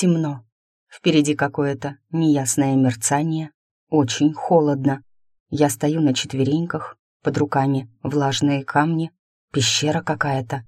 Темно. Впереди какое-то неясное мерцание. Очень холодно. Я стою на четвереньках, под руками влажные камни, пещера какая-то.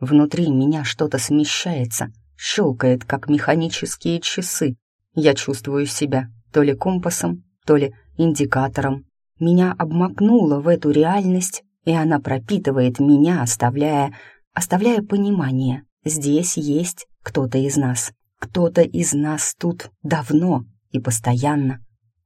Внутри меня что-то смещается, щелкает, как механические часы. Я чувствую себя то ли компасом, то ли индикатором. Меня обмакнуло в эту реальность, и она пропитывает меня, оставляя, оставляя понимание. Здесь есть кто-то из нас. Кто-то из нас тут давно и постоянно.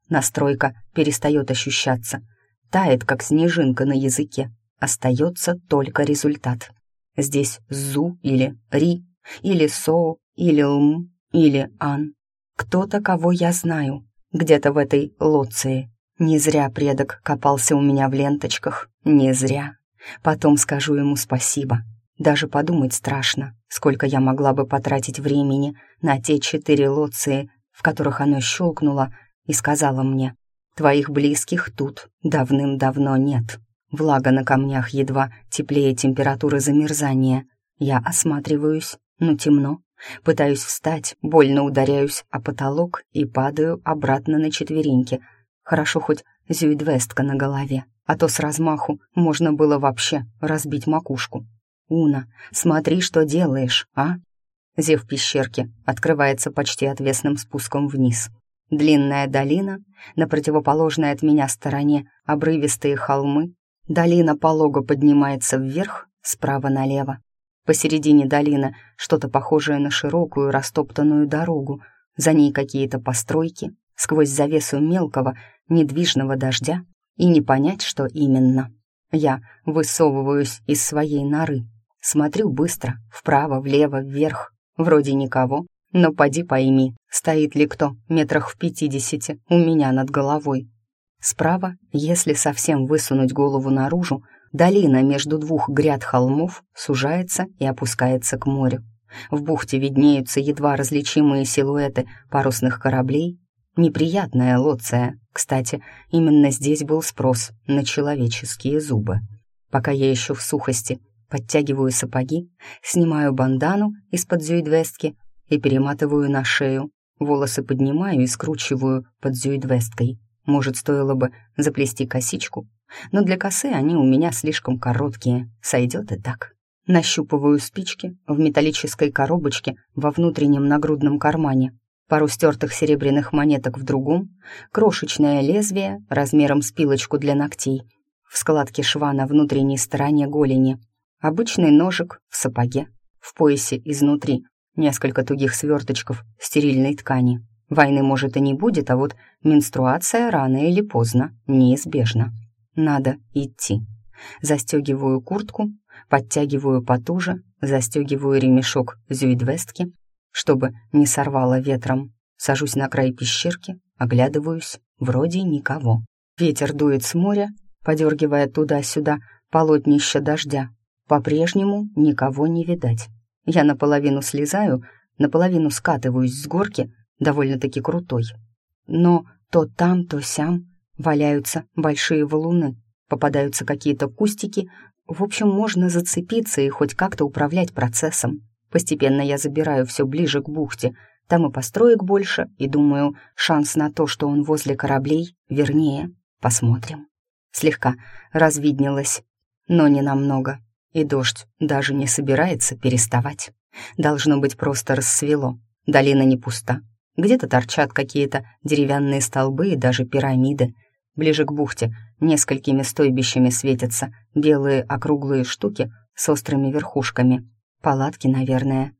Настройка перестает ощущаться, тает, как снежинка на языке. Остается только результат. Здесь Зу или Ри, или Соу, или Лм, или Ан. Кто-то, кого я знаю, где-то в этой лоции. Не зря предок копался у меня в ленточках, не зря. Потом скажу ему спасибо. Даже подумать страшно, сколько я могла бы потратить времени на те четыре лоции, в которых оно щелкнуло и сказала мне, «Твоих близких тут давным-давно нет». Влага на камнях едва теплее температуры замерзания. Я осматриваюсь, но темно. Пытаюсь встать, больно ударяюсь о потолок и падаю обратно на четвереньки. Хорошо хоть зюидвестка на голове, а то с размаху можно было вообще разбить макушку. «Уна, смотри, что делаешь, а?» Зев пещерки открывается почти отвесным спуском вниз. Длинная долина, на противоположной от меня стороне обрывистые холмы, долина полого поднимается вверх, справа налево. Посередине долины что-то похожее на широкую растоптанную дорогу, за ней какие-то постройки, сквозь завесу мелкого, недвижного дождя, и не понять, что именно. Я высовываюсь из своей норы, смотрю быстро, вправо, влево, вверх, вроде никого, но поди пойми, стоит ли кто метрах в пятидесяти у меня над головой. Справа, если совсем высунуть голову наружу, долина между двух гряд холмов сужается и опускается к морю. В бухте виднеются едва различимые силуэты парусных кораблей. Неприятная лоция. Кстати, именно здесь был спрос на человеческие зубы. Пока я еще в сухости, подтягиваю сапоги, снимаю бандану из-под зюидвестки и перематываю на шею. Волосы поднимаю и скручиваю под зюидвесткой. Может, стоило бы заплести косичку, но для косы они у меня слишком короткие, сойдет и так. Нащупываю спички в металлической коробочке во внутреннем нагрудном кармане, пару стертых серебряных монеток в другом, крошечное лезвие размером с пилочку для ногтей, в складке шва на внутренней стороне голени, обычный ножик в сапоге, в поясе изнутри, несколько тугих сверточков стерильной ткани. Войны, может, и не будет, а вот менструация рано или поздно неизбежна. Надо идти. Застегиваю куртку, подтягиваю потуже, застегиваю ремешок зюидвестки, чтобы не сорвало ветром. Сажусь на край пещерки, оглядываюсь, вроде никого. Ветер дует с моря, подергивая туда-сюда полотнище дождя. По-прежнему никого не видать. Я наполовину слезаю, наполовину скатываюсь с горки, довольно-таки крутой. Но то там, то сям валяются большие валуны, попадаются какие-то кустики. В общем, можно зацепиться и хоть как-то управлять процессом. Постепенно я забираю все ближе к бухте. Там и построек больше, и, думаю, шанс на то, что он возле кораблей, вернее, посмотрим. Слегка развиднелось, но не намного. И дождь даже не собирается переставать. Должно быть, просто рассвело. Долина не пуста, где-то торчат какие-то деревянные столбы и даже пирамиды. Ближе к бухте несколькими стойбищами светятся белые округлые штуки с острыми верхушками. Палатки, наверное.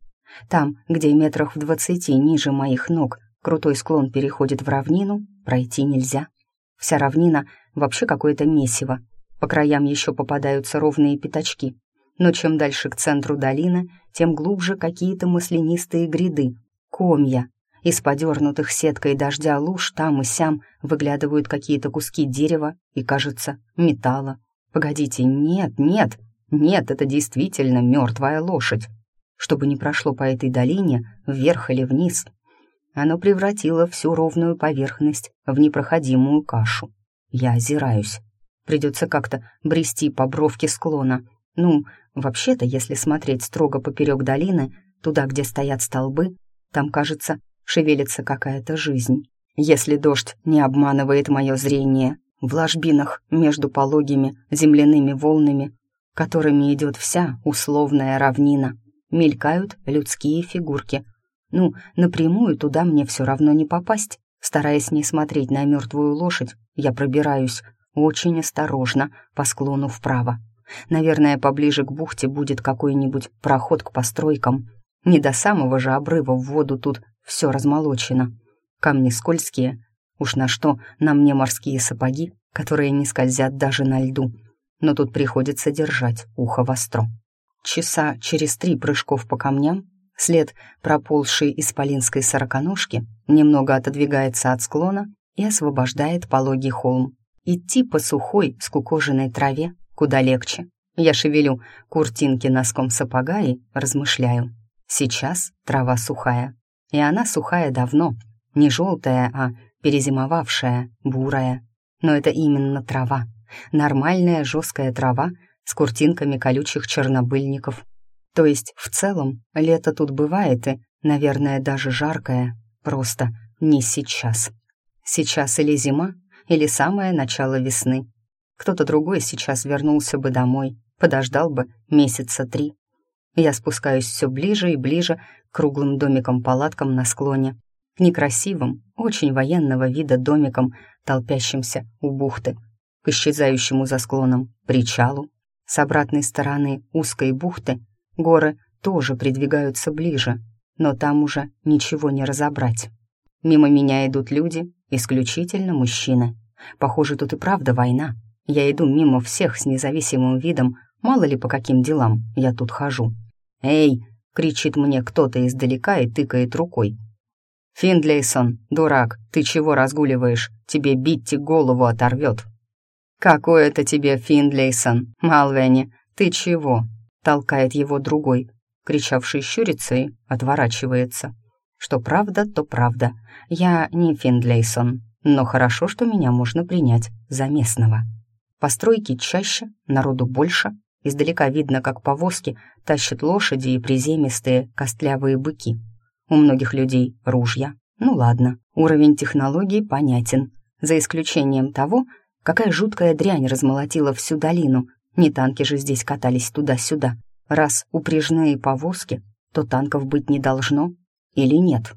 Там, где метрах в двадцати ниже моих ног крутой склон переходит в равнину, пройти нельзя. Вся равнина вообще какое-то месиво. По краям еще попадаются ровные пятачки. Но чем дальше к центру долины, тем глубже какие-то маслянистые гряды, комья, из подернутых сеткой дождя луж там и сям выглядывают какие-то куски дерева и, кажется, металла. Погодите, нет, нет, нет, это действительно мертвая лошадь. Чтобы не прошло по этой долине, вверх или вниз, оно превратило всю ровную поверхность в непроходимую кашу. Я озираюсь. Придется как-то брести по бровке склона. Ну, вообще-то, если смотреть строго поперек долины, туда, где стоят столбы, Там, кажется, шевелится какая-то жизнь. Если дождь не обманывает мое зрение, в ложбинах между пологими земляными волнами, которыми идет вся условная равнина, мелькают людские фигурки. Ну, напрямую туда мне все равно не попасть. Стараясь не смотреть на мертвую лошадь, я пробираюсь очень осторожно по склону вправо. Наверное, поближе к бухте будет какой-нибудь проход к постройкам. Не до самого же обрыва в воду тут все размолочено. Камни скользкие. Уж на что на мне морские сапоги, которые не скользят даже на льду. Но тут приходится держать ухо востро. Часа через три прыжков по камням след, проползший из полинской сороконожки, немного отодвигается от склона и освобождает пологий холм. Идти по сухой, скукоженной траве куда легче. Я шевелю куртинки носком сапога и размышляю. Сейчас трава сухая. И она сухая давно, не желтая, а перезимовавшая, бурая. Но это именно трава. Нормальная жесткая трава с куртинками колючих чернобыльников. То есть, в целом, лето тут бывает и, наверное, даже жаркое. Просто не сейчас. Сейчас или зима, или самое начало весны. Кто-то другой сейчас вернулся бы домой, подождал бы месяца три. Я спускаюсь все ближе и ближе к круглым домикам-палаткам на склоне, к некрасивым, очень военного вида домикам, толпящимся у бухты, к исчезающему за склоном причалу. С обратной стороны узкой бухты горы тоже придвигаются ближе, но там уже ничего не разобрать. Мимо меня идут люди, исключительно мужчины. Похоже, тут и правда война. Я иду мимо всех с независимым видом, мало ли по каким делам я тут хожу. «Эй!» — кричит мне кто-то издалека и тыкает рукой. «Финдлейсон, дурак, ты чего разгуливаешь? Тебе Битти голову оторвет!» «Какой это тебе, Финдлейсон? Малвени, ты чего?» — толкает его другой, кричавший щурится и отворачивается. Что правда, то правда. Я не Финдлейсон, но хорошо, что меня можно принять за местного. Постройки чаще, народу больше. Издалека видно, как повозки тащат лошади и приземистые костлявые быки. У многих людей ружья. Ну ладно, уровень технологий понятен. За исключением того, какая жуткая дрянь размолотила всю долину. Не танки же здесь катались туда-сюда. Раз упряжные повозки, то танков быть не должно. Или нет?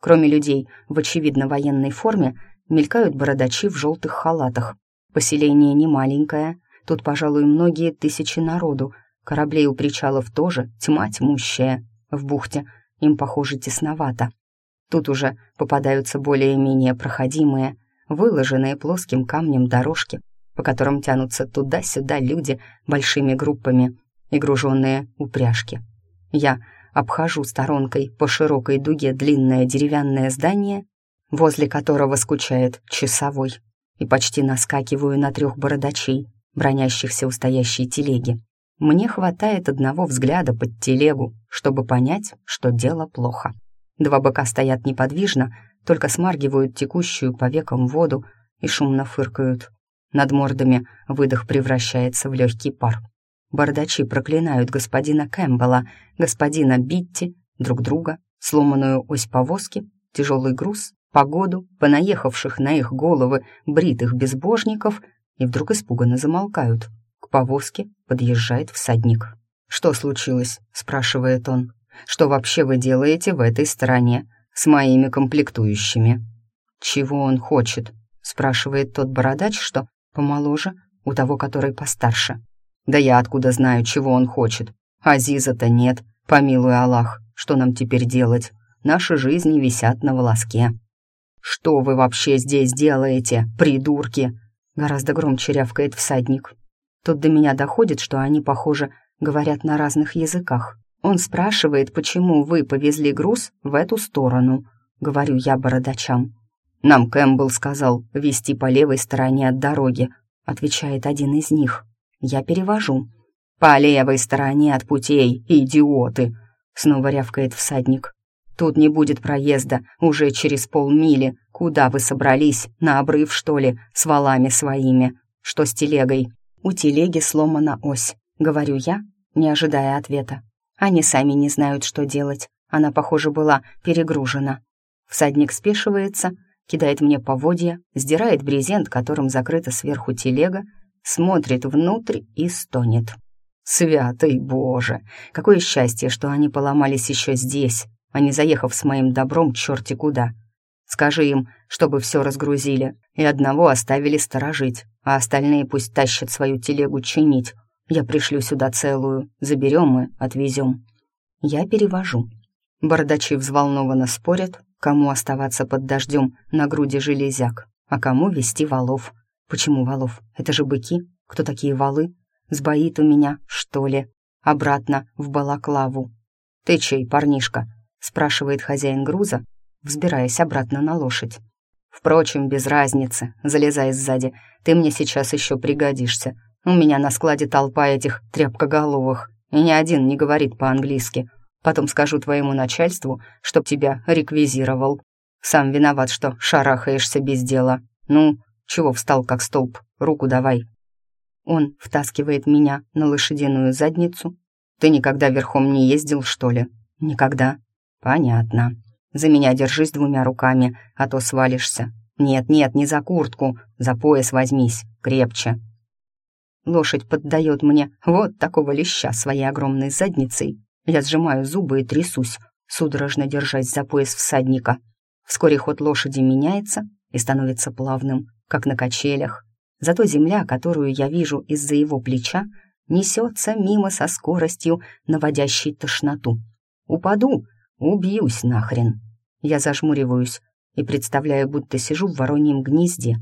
Кроме людей в очевидно военной форме, мелькают бородачи в желтых халатах, Поселение не маленькое, тут, пожалуй, многие тысячи народу. Кораблей у причалов тоже тьма тьмущая. В бухте им, похоже, тесновато. Тут уже попадаются более-менее проходимые, выложенные плоским камнем дорожки, по которым тянутся туда-сюда люди большими группами и груженные упряжки. Я обхожу сторонкой по широкой дуге длинное деревянное здание, возле которого скучает часовой и почти наскакиваю на трех бородачей, бронящихся у стоящей телеги. Мне хватает одного взгляда под телегу, чтобы понять, что дело плохо. Два быка стоят неподвижно, только смаргивают текущую по векам воду и шумно фыркают. Над мордами выдох превращается в легкий пар. Бардачи проклинают господина Кэмпбелла, господина Битти, друг друга, сломанную ось повозки, тяжелый груз погоду, понаехавших на их головы бритых безбожников, и вдруг испуганно замолкают. К повозке подъезжает всадник. «Что случилось?» — спрашивает он. «Что вообще вы делаете в этой стране с моими комплектующими?» «Чего он хочет?» — спрашивает тот бородач, что помоложе, у того, который постарше. «Да я откуда знаю, чего он хочет? Азиза-то нет, помилуй Аллах, что нам теперь делать? Наши жизни висят на волоске». «Что вы вообще здесь делаете, придурки?» Гораздо громче рявкает всадник. Тут до меня доходит, что они, похоже, говорят на разных языках. Он спрашивает, почему вы повезли груз в эту сторону. Говорю я бородачам. «Нам Кэмпбелл сказал вести по левой стороне от дороги», отвечает один из них. Я перевожу. «По левой стороне от путей, идиоты!» Снова рявкает всадник. Тут не будет проезда уже через полмили. Куда вы собрались? На обрыв, что ли? С валами своими? Что с телегой? У телеги сломана ось. Говорю я, не ожидая ответа. Они сами не знают, что делать. Она, похоже, была перегружена. Всадник спешивается, кидает мне поводья, сдирает брезент, которым закрыта сверху телега, смотрит внутрь и стонет. «Святый Боже! Какое счастье, что они поломались еще здесь, а не заехав с моим добром черти куда!» Скажи им, чтобы все разгрузили, и одного оставили сторожить, а остальные пусть тащат свою телегу чинить. Я пришлю сюда целую, заберем и отвезем. Я перевожу. Бардачи взволнованно спорят, кому оставаться под дождем на груди железяк, а кому вести валов. Почему валов? Это же быки. Кто такие валы? Сбоит у меня, что ли? Обратно в балаклаву. «Ты чей, парнишка?» — спрашивает хозяин груза, взбираясь обратно на лошадь. «Впрочем, без разницы, залезай сзади, ты мне сейчас еще пригодишься. У меня на складе толпа этих тряпкоголовых, и ни один не говорит по-английски. Потом скажу твоему начальству, чтоб тебя реквизировал. Сам виноват, что шарахаешься без дела. Ну, чего встал как столб? Руку давай». Он втаскивает меня на лошадиную задницу. «Ты никогда верхом не ездил, что ли?» «Никогда». «Понятно. За меня держись двумя руками, а то свалишься. Нет-нет, не за куртку, за пояс возьмись, крепче». Лошадь поддает мне вот такого леща своей огромной задницей. Я сжимаю зубы и трясусь, судорожно держась за пояс всадника. Вскоре ход лошади меняется и становится плавным, как на качелях. Зато земля, которую я вижу из-за его плеча, несется мимо со скоростью, наводящей тошноту. Упаду, убьюсь нахрен. Я зажмуриваюсь и представляю, будто сижу в вороньем гнезде.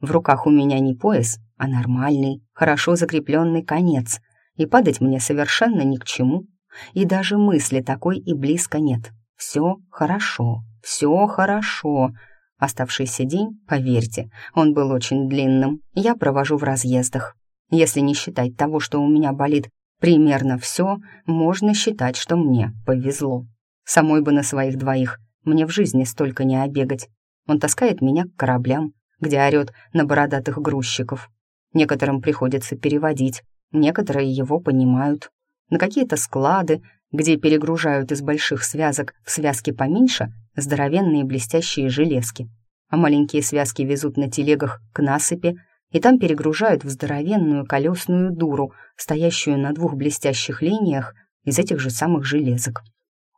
В руках у меня не пояс, а нормальный, хорошо закрепленный конец, и падать мне совершенно ни к чему. И даже мысли такой и близко нет. Все хорошо, все хорошо. Оставшийся день, поверьте, он был очень длинным, я провожу в разъездах. Если не считать того, что у меня болит примерно все, можно считать, что мне повезло. Самой бы на своих двоих мне в жизни столько не обегать. Он таскает меня к кораблям, где орёт на бородатых грузчиков. Некоторым приходится переводить, некоторые его понимают. На какие-то склады, где перегружают из больших связок в связки поменьше здоровенные блестящие железки, а маленькие связки везут на телегах к насыпи и там перегружают в здоровенную колесную дуру, стоящую на двух блестящих линиях из этих же самых железок.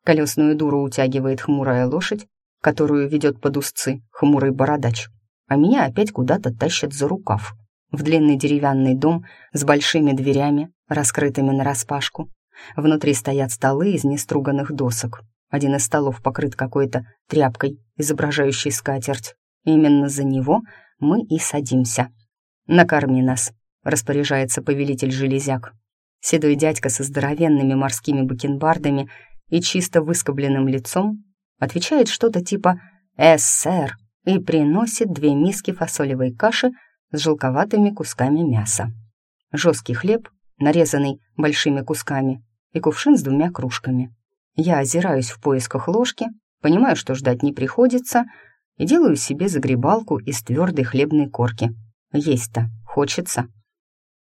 Колесную дуру утягивает хмурая лошадь, которую ведет под узцы хмурый бородач, а меня опять куда-то тащат за рукав. В длинный деревянный дом с большими дверями, раскрытыми нараспашку. Внутри стоят столы из неструганных досок. Один из столов покрыт какой-то тряпкой, изображающей скатерть. Именно за него мы и садимся. «Накорми нас», — распоряжается повелитель железяк. Седой дядька со здоровенными морскими бакенбардами и чисто выскобленным лицом отвечает что-то типа «Эс, сэр», и приносит две миски фасолевой каши с желковатыми кусками мяса. Жесткий хлеб, нарезанный большими кусками, и кувшин с двумя кружками. Я озираюсь в поисках ложки, понимаю, что ждать не приходится, и делаю себе загребалку из твердой хлебной корки. Есть-то хочется.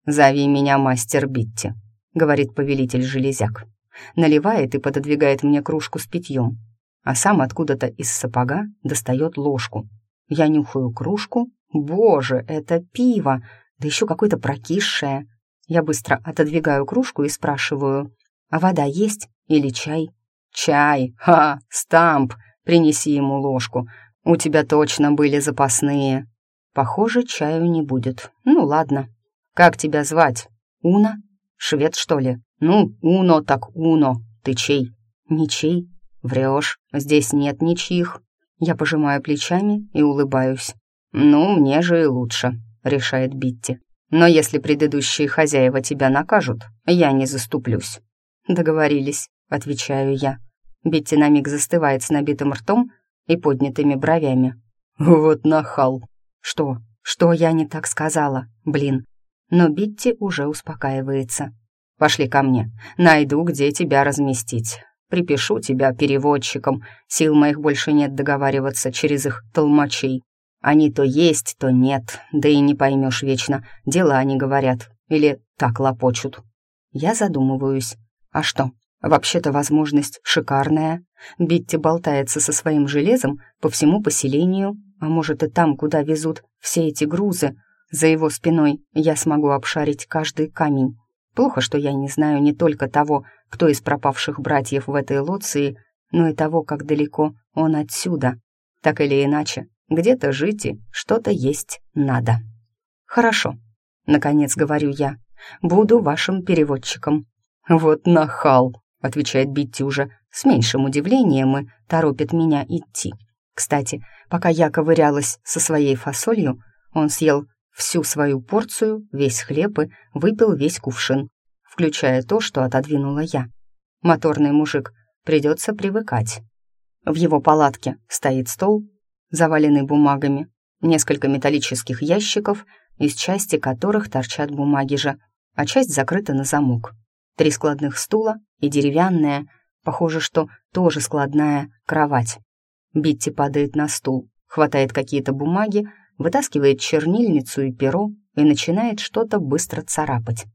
«Зови меня мастер Битти», — говорит повелитель железяк наливает и пододвигает мне кружку с питьем, а сам откуда-то из сапога достает ложку. Я нюхаю кружку. Боже, это пиво, да еще какое-то прокисшее. Я быстро отодвигаю кружку и спрашиваю, а вода есть или чай? Чай, ха, стамп, принеси ему ложку. У тебя точно были запасные. Похоже, чаю не будет. Ну ладно. Как тебя звать? Уна? Швед, что ли? «Ну, Уно так Уно. Ты чей?» «Ничей. Врешь. Здесь нет ничьих». Я пожимаю плечами и улыбаюсь. «Ну, мне же и лучше», — решает Битти. «Но если предыдущие хозяева тебя накажут, я не заступлюсь». «Договорились», — отвечаю я. Битти на миг застывает с набитым ртом и поднятыми бровями. «Вот нахал!» «Что? Что я не так сказала? Блин!» Но Битти уже успокаивается. Пошли ко мне. Найду, где тебя разместить. Припишу тебя переводчиком. Сил моих больше нет договариваться через их толмачей. Они то есть, то нет, да и не поймешь вечно. Дела они говорят. Или так лопочут. Я задумываюсь. А что, Вообще-то возможность шикарная. Битти болтается со своим железом по всему поселению, а может и там, куда везут все эти грузы. За его спиной я смогу обшарить каждый камень. Плохо, что я не знаю не только того, кто из пропавших братьев в этой лоции, но и того, как далеко он отсюда. Так или иначе, где-то жить и что-то есть надо. Хорошо, наконец говорю я, буду вашим переводчиком. Вот нахал, отвечает Битти уже с меньшим удивлением и торопит меня идти. Кстати, пока я ковырялась со своей фасолью, он съел всю свою порцию, весь хлеб и выпил весь кувшин, включая то, что отодвинула я. Моторный мужик, придется привыкать. В его палатке стоит стол, заваленный бумагами, несколько металлических ящиков, из части которых торчат бумаги же, а часть закрыта на замок. Три складных стула и деревянная, похоже, что тоже складная, кровать. Битти падает на стул, хватает какие-то бумаги, вытаскивает чернильницу и перо и начинает что-то быстро царапать.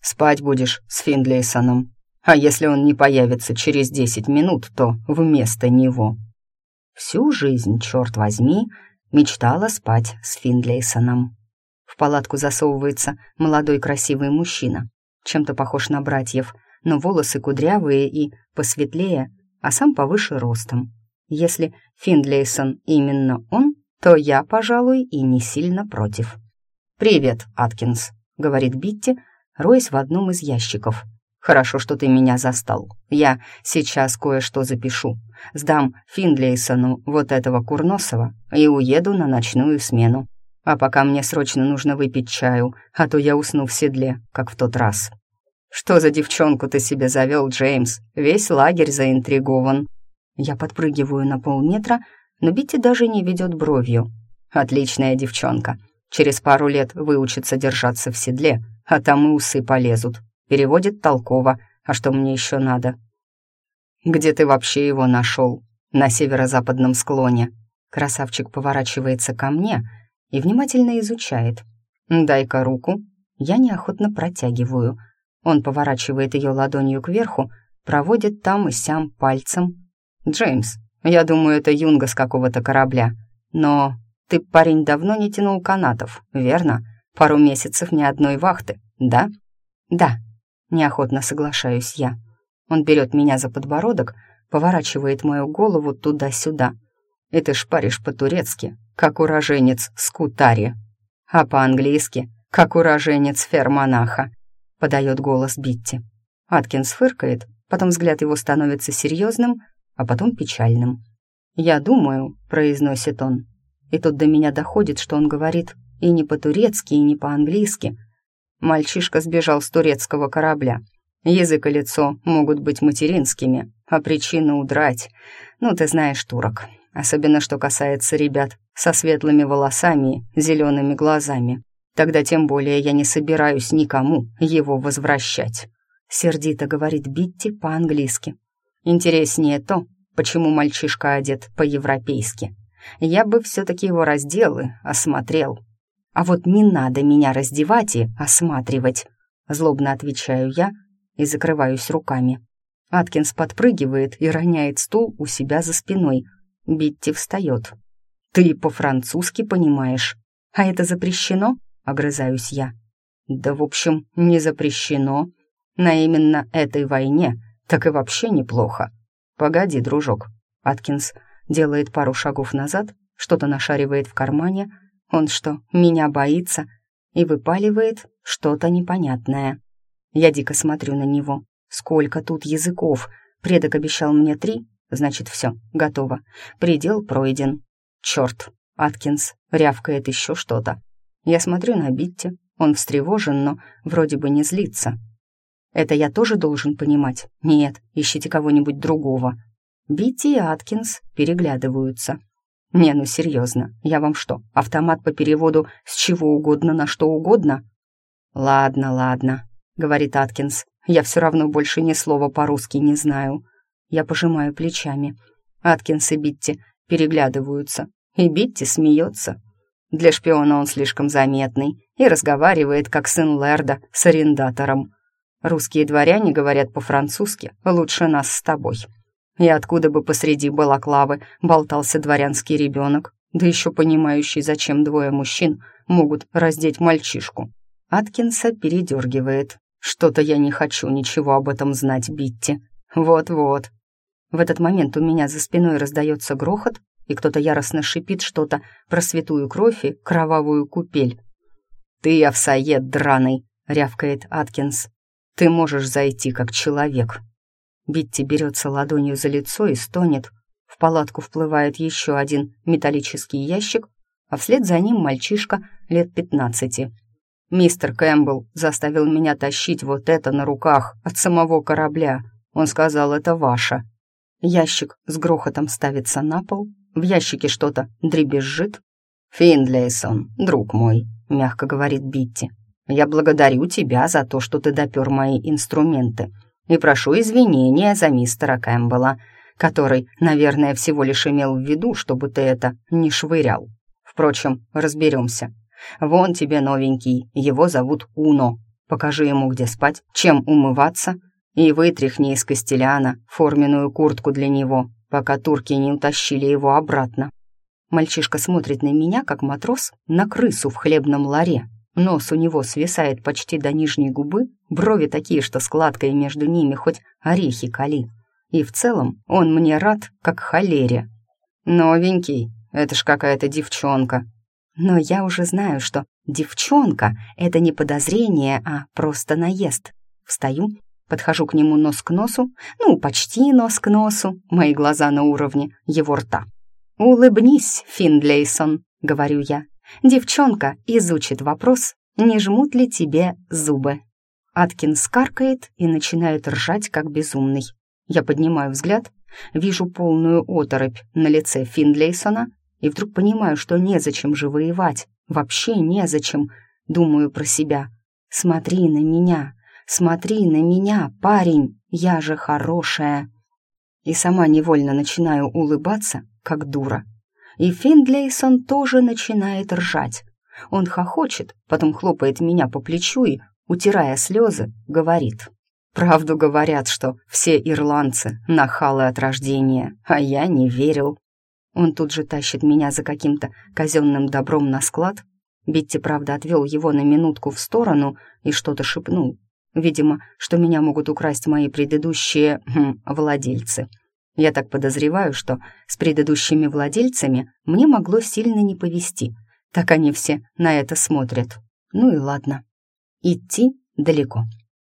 «Спать будешь с Финдлейсоном. А если он не появится через десять минут, то вместо него». Всю жизнь, черт возьми, мечтала спать с Финдлейсоном. В палатку засовывается молодой красивый мужчина, чем-то похож на братьев, но волосы кудрявые и посветлее, а сам повыше ростом. Если Финдлейсон именно он, то я, пожалуй, и не сильно против. «Привет, Аткинс», — говорит Битти, роясь в одном из ящиков. «Хорошо, что ты меня застал. Я сейчас кое-что запишу. Сдам Финдлейсону вот этого Курносова и уеду на ночную смену. А пока мне срочно нужно выпить чаю, а то я усну в седле, как в тот раз». «Что за девчонку ты себе завел, Джеймс? Весь лагерь заинтригован». Я подпрыгиваю на полметра, но Битти даже не ведет бровью. «Отличная девчонка. Через пару лет выучится держаться в седле, а там и усы полезут. Переводит толково. А что мне еще надо?» «Где ты вообще его нашел?» «На северо-западном склоне». Красавчик поворачивается ко мне и внимательно изучает. «Дай-ка руку». Я неохотно протягиваю. Он поворачивает ее ладонью кверху, проводит там и сям пальцем. «Джеймс, я думаю, это юнга с какого-то корабля. Но ты, парень, давно не тянул канатов, верно? Пару месяцев ни одной вахты, да?» «Да», — неохотно соглашаюсь я. Он берет меня за подбородок, поворачивает мою голову туда-сюда. «И ты шпаришь по-турецки, как уроженец Скутари, а по-английски, как уроженец Фермонаха», — подает голос Битти. Аткинс фыркает, потом взгляд его становится серьезным — а потом печальным. «Я думаю», — произносит он, и тут до меня доходит, что он говорит и не по-турецки, и не по-английски. Мальчишка сбежал с турецкого корабля. Язык и лицо могут быть материнскими, а причина удрать. Ну, ты знаешь турок. Особенно, что касается ребят со светлыми волосами зелеными глазами. Тогда тем более я не собираюсь никому его возвращать. Сердито говорит Битти по-английски. Интереснее то, почему мальчишка одет по-европейски. Я бы все-таки его раздел и осмотрел. А вот не надо меня раздевать и осматривать, злобно отвечаю я и закрываюсь руками. Аткинс подпрыгивает и роняет стул у себя за спиной. Битти встает. «Ты по-французски понимаешь? А это запрещено?» — огрызаюсь я. «Да, в общем, не запрещено. На именно этой войне так и вообще неплохо. Погоди, дружок. Аткинс делает пару шагов назад, что-то нашаривает в кармане. Он что, меня боится? И выпаливает что-то непонятное. Я дико смотрю на него. Сколько тут языков? Предок обещал мне три, значит, все, готово. Предел пройден. Черт, Аткинс рявкает еще что-то. Я смотрю на Битти, он встревожен, но вроде бы не злится. Это я тоже должен понимать? Нет, ищите кого-нибудь другого. Битти и Аткинс переглядываются. Не, ну серьезно, я вам что, автомат по переводу с чего угодно на что угодно? Ладно, ладно, говорит Аткинс. Я все равно больше ни слова по-русски не знаю. Я пожимаю плечами. Аткинс и Битти переглядываются, и Битти смеется. Для шпиона он слишком заметный и разговаривает, как сын Лерда с арендатором. Русские дворяне говорят по-французски лучше нас с тобой. И откуда бы посреди балаклавы болтался дворянский ребенок, да еще понимающий, зачем двое мужчин могут раздеть мальчишку. Аткинса передергивает. Что-то я не хочу ничего об этом знать, Битти. Вот-вот. В этот момент у меня за спиной раздается грохот, и кто-то яростно шипит что-то про святую кровь и кровавую купель. «Ты, овсоед драный!» — рявкает Аткинс. «Ты можешь зайти как человек». Битти берется ладонью за лицо и стонет. В палатку вплывает еще один металлический ящик, а вслед за ним мальчишка лет пятнадцати. Мистер Кэмпбелл заставил меня тащить вот это на руках от самого корабля. Он сказал, это ваше. Ящик с грохотом ставится на пол, в ящике что-то дребезжит. «Финдлейсон, друг мой», — мягко говорит Битти, «я благодарю тебя за то, что ты допер мои инструменты, и прошу извинения за мистера Кэмпбелла, который, наверное, всего лишь имел в виду, чтобы ты это не швырял. Впрочем, разберемся. Вон тебе новенький, его зовут Уно. Покажи ему, где спать, чем умываться, и вытряхни из Костеляна форменную куртку для него, пока турки не утащили его обратно. Мальчишка смотрит на меня, как матрос, на крысу в хлебном ларе. Нос у него свисает почти до нижней губы, брови такие, что складкой между ними хоть орехи кали. И в целом он мне рад, как холере. «Новенький, это ж какая-то девчонка». Но я уже знаю, что девчонка — это не подозрение, а просто наезд. Встаю, подхожу к нему нос к носу, ну, почти нос к носу, мои глаза на уровне его рта. «Улыбнись, Финдлейсон», — говорю я. Девчонка изучит вопрос, не жмут ли тебе зубы. Аткин скаркает и начинает ржать, как безумный. Я поднимаю взгляд, вижу полную оторопь на лице Финдлейсона и вдруг понимаю, что незачем же воевать, вообще незачем. Думаю про себя. Смотри на меня, смотри на меня, парень, я же хорошая. И сама невольно начинаю улыбаться, как дура. И Финдлейсон тоже начинает ржать. Он хохочет, потом хлопает меня по плечу и, утирая слезы, говорит. «Правду говорят, что все ирландцы — нахалы от рождения, а я не верил». Он тут же тащит меня за каким-то казенным добром на склад. Битти, правда, отвел его на минутку в сторону и что-то шепнул. Видимо, что меня могут украсть мои предыдущие хм, владельцы — я так подозреваю, что с предыдущими владельцами мне могло сильно не повезти. Так они все на это смотрят. Ну и ладно. Идти далеко.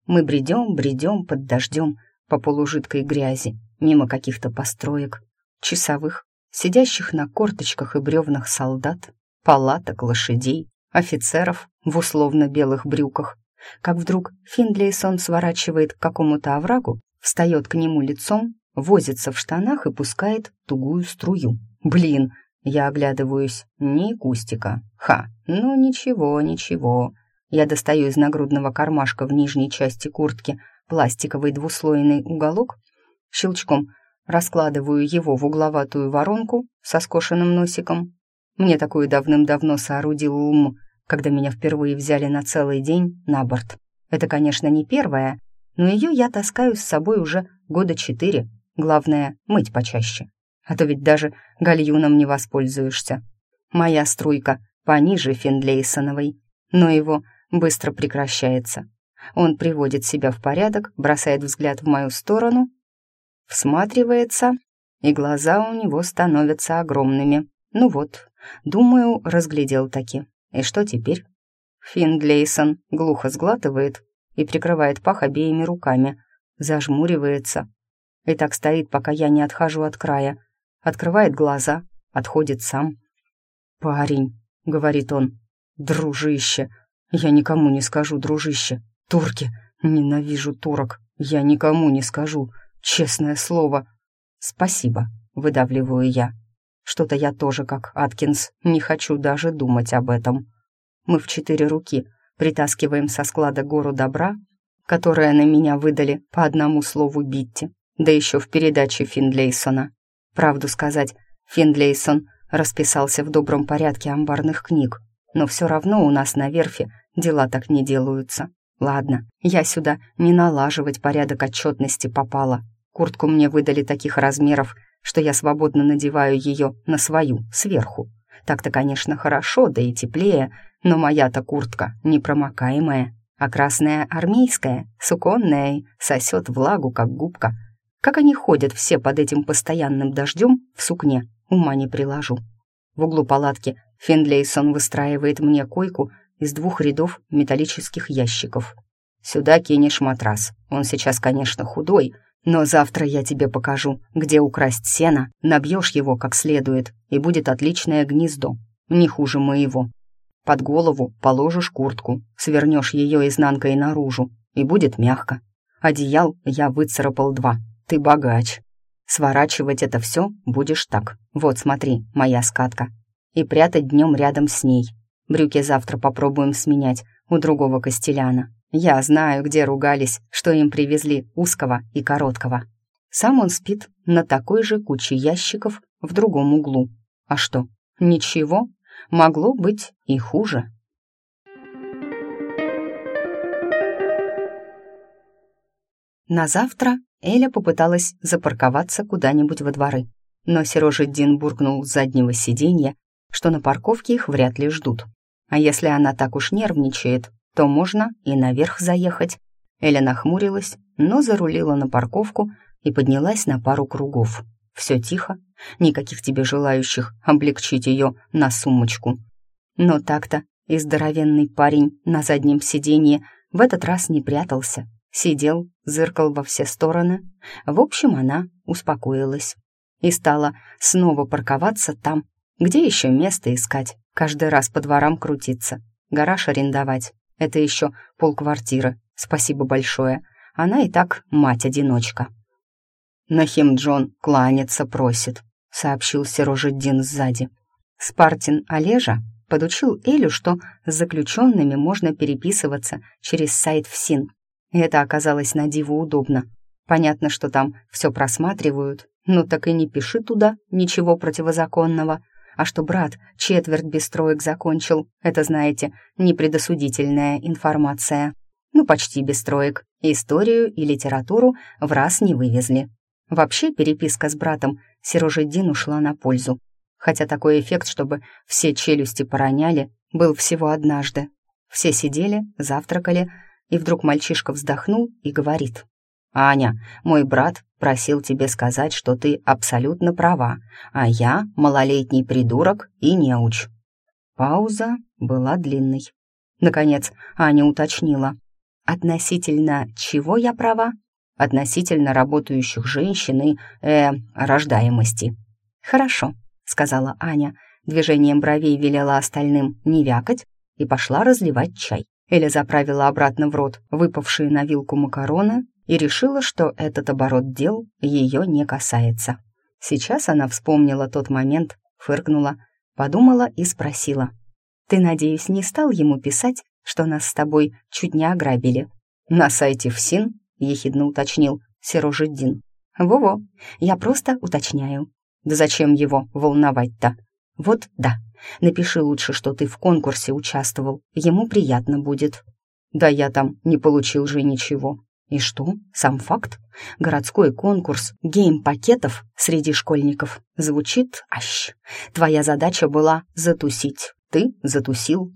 Мы бредем, бредем под дождем по полужидкой грязи, мимо каких-то построек, часовых, сидящих на корточках и бревнах солдат, палаток, лошадей, офицеров в условно-белых брюках. Как вдруг Финдлейсон сворачивает к какому-то оврагу, встает к нему лицом возится в штанах и пускает тугую струю. Блин, я оглядываюсь, ни кустика. Ха, ну ничего, ничего. Я достаю из нагрудного кармашка в нижней части куртки пластиковый двуслойный уголок, щелчком раскладываю его в угловатую воронку со скошенным носиком. Мне такую давным-давно соорудил ум, когда меня впервые взяли на целый день на борт. Это, конечно, не первая, но ее я таскаю с собой уже года четыре, Главное, мыть почаще. А то ведь даже гальюном не воспользуешься. Моя струйка пониже Финдлейсоновой, но его быстро прекращается. Он приводит себя в порядок, бросает взгляд в мою сторону, всматривается, и глаза у него становятся огромными. Ну вот, думаю, разглядел таки. И что теперь? Финдлейсон глухо сглатывает и прикрывает пах обеими руками, зажмуривается, и так стоит, пока я не отхожу от края. Открывает глаза, отходит сам. «Парень», — говорит он, — «дружище». Я никому не скажу, дружище. Турки. Ненавижу турок. Я никому не скажу. Честное слово. Спасибо, выдавливаю я. Что-то я тоже, как Аткинс, не хочу даже думать об этом. Мы в четыре руки притаскиваем со склада гору добра, которое на меня выдали по одному слову Битти, да еще в передаче Финдлейсона. Правду сказать, Финдлейсон расписался в добром порядке амбарных книг, но все равно у нас на верфи дела так не делаются. Ладно, я сюда не налаживать порядок отчетности попала. Куртку мне выдали таких размеров, что я свободно надеваю ее на свою, сверху. Так-то, конечно, хорошо, да и теплее, но моя-то куртка непромокаемая, а красная армейская, суконная, сосет влагу, как губка. Как они ходят все под этим постоянным дождем в сукне, ума не приложу. В углу палатки Финлейсон выстраивает мне койку из двух рядов металлических ящиков. «Сюда кинешь матрас. Он сейчас, конечно, худой, но завтра я тебе покажу, где украсть сено, набьешь его как следует, и будет отличное гнездо, не хуже моего. Под голову положишь куртку, свернешь ее изнанкой наружу, и будет мягко. Одеял я выцарапал два. Ты богач. Сворачивать это все будешь так. Вот смотри, моя скатка. И прятать днем рядом с ней. Брюки завтра попробуем сменять у другого костеляна. Я знаю, где ругались, что им привезли узкого и короткого. Сам он спит на такой же куче ящиков в другом углу. А что, ничего, могло быть и хуже. На завтра Эля попыталась запарковаться куда-нибудь во дворы, но Серожиддин буркнул с заднего сиденья, что на парковке их вряд ли ждут. А если она так уж нервничает, то можно и наверх заехать. Эля нахмурилась, но зарулила на парковку и поднялась на пару кругов. Все тихо, никаких тебе желающих облегчить ее на сумочку. Но так-то и здоровенный парень на заднем сиденье в этот раз не прятался. Сидел, зыркал во все стороны. В общем, она успокоилась и стала снова парковаться там, где еще место искать, каждый раз по дворам крутиться, гараж арендовать. Это еще полквартиры, спасибо большое. Она и так мать-одиночка. «Нахим Джон кланяться просит», — сообщил Серожиддин сзади. Спартин Олежа подучил Элю, что с заключенными можно переписываться через сайт ФСИН. Это оказалось на диву удобно. Понятно, что там все просматривают, ну так и не пиши туда ничего противозаконного. А что брат четверть без троек закончил, это, знаете, непредосудительная информация. Ну, почти без троек. Историю и литературу в раз не вывезли. Вообще переписка с братом Серожидин ушла на пользу. Хотя такой эффект, чтобы все челюсти пороняли, был всего однажды. Все сидели, завтракали, и вдруг мальчишка вздохнул и говорит. «Аня, мой брат просил тебе сказать, что ты абсолютно права, а я малолетний придурок и неуч». Пауза была длинной. Наконец, Аня уточнила. «Относительно чего я права?» относительно работающих женщин и, э, рождаемости. «Хорошо», — сказала Аня, движением бровей велела остальным не вякать и пошла разливать чай. Эля заправила обратно в рот выпавшие на вилку макароны и решила, что этот оборот дел ее не касается. Сейчас она вспомнила тот момент, фыркнула, подумала и спросила. «Ты, надеюсь, не стал ему писать, что нас с тобой чуть не ограбили?» «На сайте ФСИН — ехидно уточнил Серожиддин. «Во-во, я просто уточняю». «Да зачем его волновать-то?» «Вот да, напиши лучше, что ты в конкурсе участвовал, ему приятно будет». «Да я там не получил же ничего». «И что? Сам факт? Городской конкурс гейм-пакетов среди школьников. Звучит ащ. Твоя задача была затусить. Ты затусил».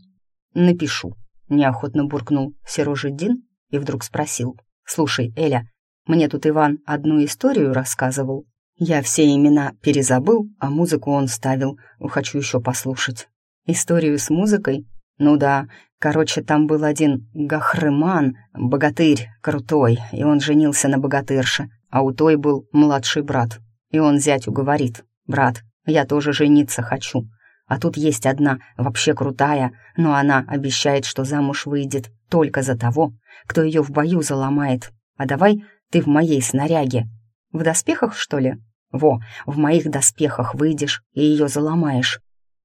«Напишу», — неохотно буркнул Серожиддин и вдруг спросил. «Слушай, Эля, мне тут Иван одну историю рассказывал. Я все имена перезабыл, а музыку он ставил. Хочу еще послушать». «Историю с музыкой?» «Ну да. Короче, там был один Гахрыман, богатырь крутой, и он женился на богатырше, а у той был младший брат. И он зятю говорит, «Брат, я тоже жениться хочу». А тут есть одна, вообще крутая, но она обещает, что замуж выйдет только за того, кто ее в бою заломает. А давай ты в моей снаряге. В доспехах, что ли? Во, в моих доспехах выйдешь и ее заломаешь.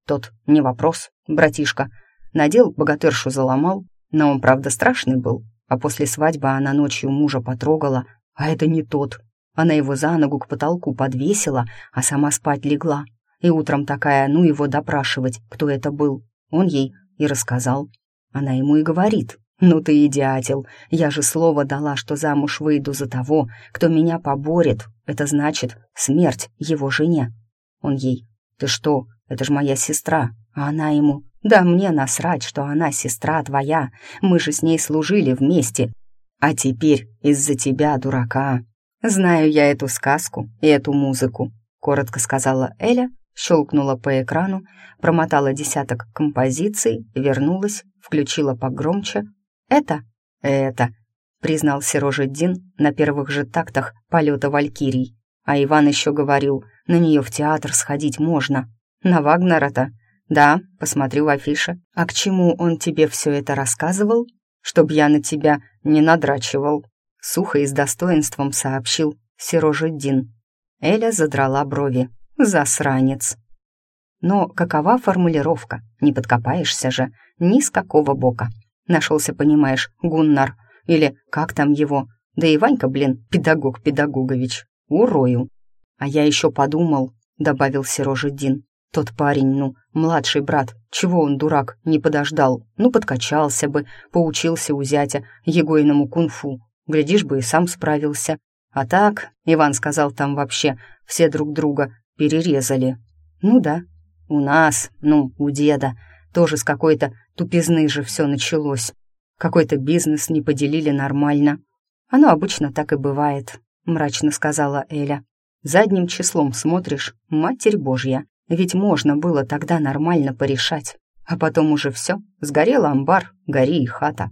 Тот, не вопрос, братишка. Надел, богатыршу заломал, но он, правда, страшный был. А после свадьбы она ночью мужа потрогала, а это не тот. Она его за ногу к потолку подвесила, а сама спать легла. И утром такая, ну его допрашивать, кто это был. Он ей и рассказал. Она ему и говорит, «Ну ты и дятел. Я же слово дала, что замуж выйду за того, кто меня поборет. Это значит смерть его жене». Он ей. «Ты что? Это же моя сестра». А она ему. «Да мне насрать, что она сестра твоя. Мы же с ней служили вместе. А теперь из-за тебя, дурака. Знаю я эту сказку и эту музыку», — коротко сказала Эля, щелкнула по экрану, промотала десяток композиций, вернулась, включила погромче — «Это? Это», — признал Сирожеддин на первых же тактах полета Валькирий. А Иван еще говорил, на нее в театр сходить можно. На Вагнера-то? Да, посмотрю в афише. А к чему он тебе все это рассказывал? Чтоб я на тебя не надрачивал. Сухо и с достоинством сообщил Сирожеддин. Эля задрала брови. Засранец. Но какова формулировка? Не подкопаешься же ни с какого бока. Нашелся, понимаешь, Гуннар. Или как там его? Да и Ванька, блин, педагог Педагогович. Урою. А я еще подумал, добавил Сирожидин. Тот парень, ну, младший брат, чего он, дурак, не подождал? Ну, подкачался бы, поучился у зятя егойному кунг-фу. Глядишь бы, и сам справился. А так, Иван сказал, там вообще все друг друга перерезали. Ну да, у нас, ну, у деда, тоже с какой-то тупизны же все началось. Какой-то бизнес не поделили нормально. Оно обычно так и бывает, мрачно сказала Эля. Задним числом смотришь, Матерь Божья. Ведь можно было тогда нормально порешать. А потом уже все, сгорел амбар, гори и хата.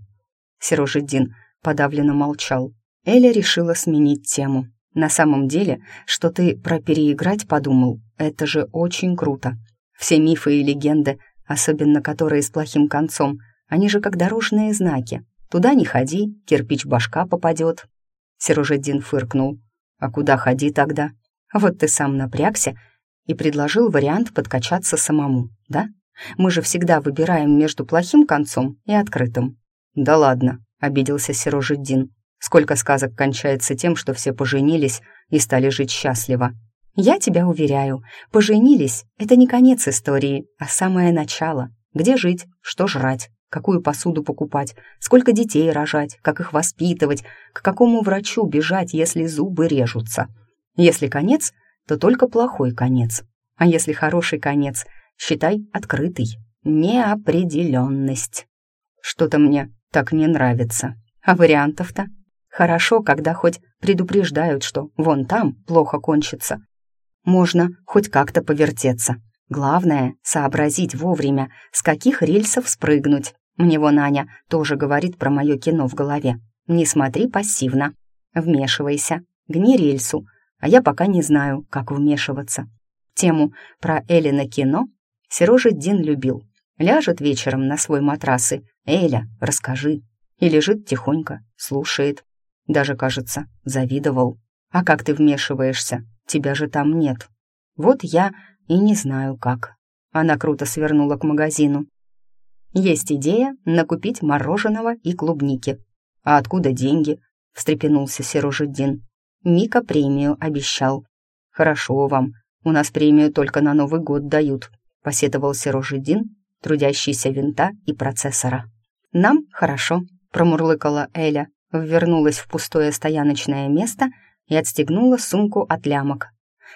Серожидин подавленно молчал. Эля решила сменить тему. На самом деле, что ты про переиграть подумал, это же очень круто. Все мифы и легенды особенно которые с плохим концом, они же как дорожные знаки. Туда не ходи, кирпич башка попадет. Серожедин фыркнул. А куда ходи тогда? Вот ты сам напрягся и предложил вариант подкачаться самому, да? Мы же всегда выбираем между плохим концом и открытым. Да ладно, обиделся Серожедин. Сколько сказок кончается тем, что все поженились и стали жить счастливо. Я тебя уверяю, поженились — это не конец истории, а самое начало. Где жить, что жрать, какую посуду покупать, сколько детей рожать, как их воспитывать, к какому врачу бежать, если зубы режутся. Если конец, то только плохой конец. А если хороший конец, считай открытый. Неопределенность. Что-то мне так не нравится. А вариантов-то? Хорошо, когда хоть предупреждают, что вон там плохо кончится, можно хоть как-то повертеться. Главное — сообразить вовремя, с каких рельсов спрыгнуть. Мне вон Аня тоже говорит про мое кино в голове. Не смотри пассивно. Вмешивайся, гни рельсу, а я пока не знаю, как вмешиваться. Тему про Элина кино Сережа Дин любил. Ляжет вечером на свой матрас и «Эля, расскажи». И лежит тихонько, слушает. Даже, кажется, завидовал. А как ты вмешиваешься? Тебя же там нет. Вот я и не знаю как. Она круто свернула к магазину. Есть идея накупить мороженого и клубники. А откуда деньги? встрепенулся Серожидин. Мика премию обещал. Хорошо вам. У нас премию только на Новый год дают, посетовал Серожидин, трудящийся винта и процессора. Нам хорошо, промурлыкала Эля, вернулась в пустое стояночное место и отстегнула сумку от лямок.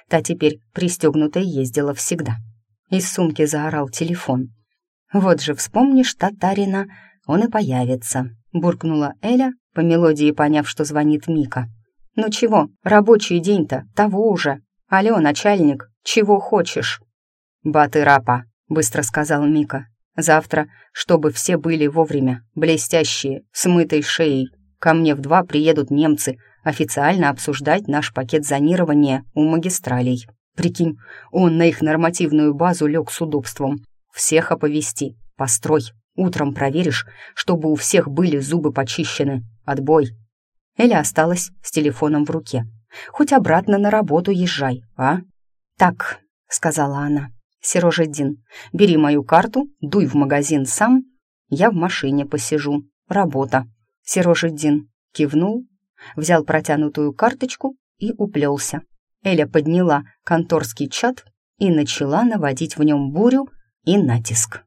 Та теперь пристегнутой ездила всегда. Из сумки заорал телефон. «Вот же вспомнишь татарина, он и появится», — буркнула Эля, по мелодии поняв, что звонит Мика. «Ну чего, рабочий день-то, того уже. Алло, начальник, чего хочешь?» «Баты-рапа», — быстро сказал Мика. «Завтра, чтобы все были вовремя, блестящие, с мытой шеей. Ко мне в два приедут немцы — официально обсуждать наш пакет зонирования у магистралей. Прикинь, он на их нормативную базу лег с удобством. Всех оповести. Построй. Утром проверишь, чтобы у всех были зубы почищены. Отбой. Эля осталась с телефоном в руке. Хоть обратно на работу езжай, а? Так, сказала она. Серожедин, бери мою карту, дуй в магазин сам. Я в машине посижу. Работа. Серожедин кивнул взял протянутую карточку и уплелся. Эля подняла конторский чат и начала наводить в нем бурю и натиск.